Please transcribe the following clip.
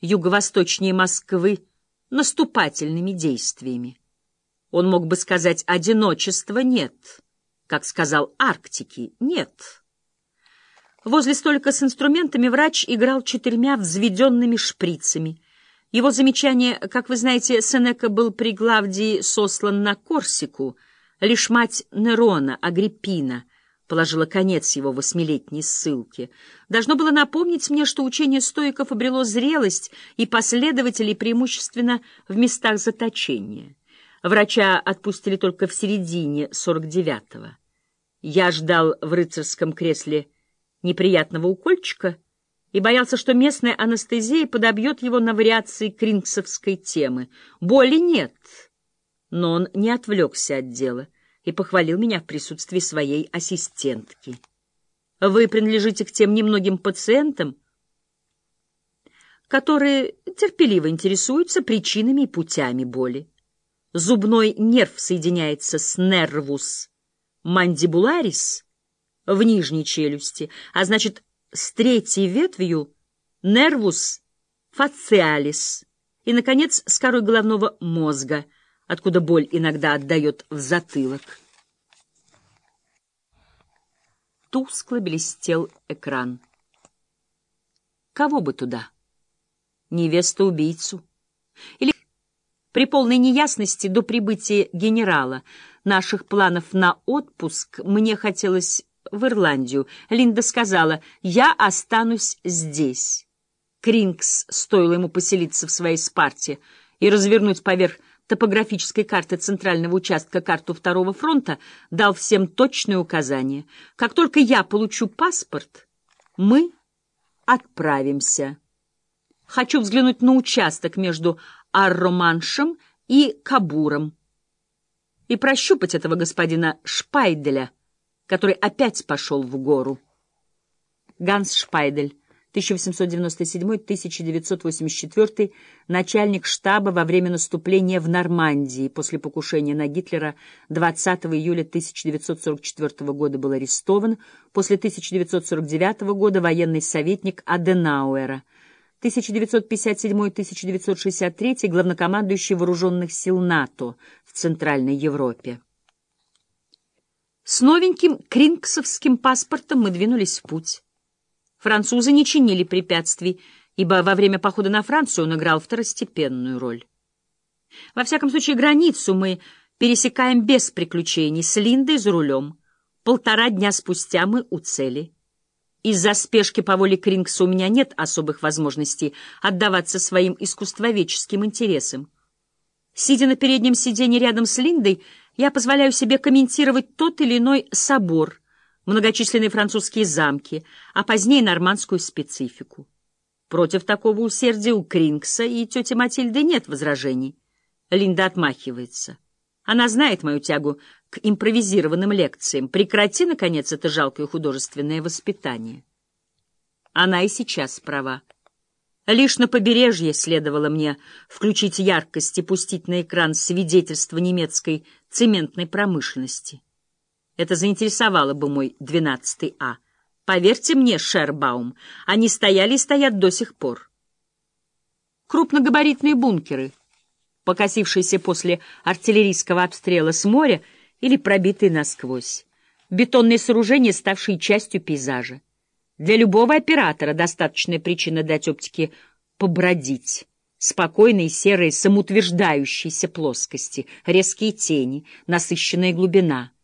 юго-восточнее Москвы наступательными действиями. Он мог бы сказать «одиночества нет», как сказал «Арктики нет». Возле столика с инструментами врач играл четырьмя взведенными шприцами. Его замечание, как вы знаете, Сенека был при Главдии сослан на Корсику, лишь мать Нерона, Агриппина — положила конец его восьмилетней ссылке, должно было напомнить мне, что учение стоиков обрело зрелость и последователей преимущественно в местах заточения. Врача отпустили только в середине 49-го. Я ждал в рыцарском кресле неприятного укольчика и боялся, что местная анестезия подобьет его на вариации крингсовской темы. Боли нет, но он не отвлекся от дела и похвалил меня в присутствии своей ассистентки. Вы принадлежите к тем немногим пациентам, которые терпеливо интересуются причинами и путями боли. Зубной нерв соединяется с нервус мандибуларис в нижней челюсти, а значит, с третьей ветвью нервус фациалис и, наконец, с корой головного мозга — откуда боль иногда отдает в затылок. Тускло блестел экран. Кого бы туда? Невесту-убийцу? Или при полной неясности до прибытия генерала наших планов на отпуск мне хотелось в Ирландию. Линда сказала, я останусь здесь. Крингс, стоило ему поселиться в своей спарте и развернуть поверх топографической карты центрального участка карту Второго фронта, дал всем точные указания. Как только я получу паспорт, мы отправимся. Хочу взглянуть на участок между Арроманшем и Кабуром и прощупать этого господина Шпайделя, который опять пошел в гору. Ганс Шпайдель 1897-1984, начальник штаба во время наступления в Нормандии. После покушения на Гитлера 20 июля 1944 года был арестован. После 1949 года военный советник Аденауэра. 1957-1963 главнокомандующий вооруженных сил НАТО в Центральной Европе. С новеньким крингсовским паспортом мы двинулись в путь. Французы не чинили препятствий, ибо во время похода на Францию он играл второстепенную роль. Во всяком случае, границу мы пересекаем без приключений, с Линдой за рулем. Полтора дня спустя мы у цели. Из-за спешки по воле Крингса у меня нет особых возможностей отдаваться своим искусствоведческим интересам. Сидя на переднем сиденье рядом с Линдой, я позволяю себе комментировать тот или иной собор — многочисленные французские замки, а позднее нормандскую специфику. Против такого усердия у Крингса и тети Матильды нет возражений. Линда отмахивается. Она знает мою тягу к импровизированным лекциям. Прекрати, наконец, это жалкое художественное воспитание. Она и сейчас права. Лишь на побережье следовало мне включить яркость и пустить на экран свидетельство немецкой цементной промышленности. Это заинтересовало бы мой двенадцатый А. Поверьте мне, Шербаум, они стояли и стоят до сих пор. Крупногабаритные бункеры, покосившиеся после артиллерийского обстрела с моря или пробитые насквозь. Бетонные сооружения, ставшие частью пейзажа. Для любого оператора достаточная причина дать оптике побродить. Спокойные серые самоутверждающиеся плоскости, резкие тени, насыщенная глубина —